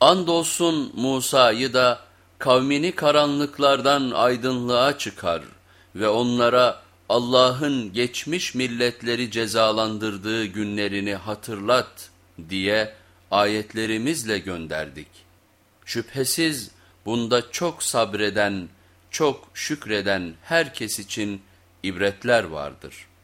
Andolsun Musa'yı da kavmini karanlıklardan aydınlığa çıkar ve onlara Allah'ın geçmiş milletleri cezalandırdığı günlerini hatırlat diye ayetlerimizle gönderdik. Şüphesiz bunda çok sabreden, çok şükreden herkes için ibretler vardır.''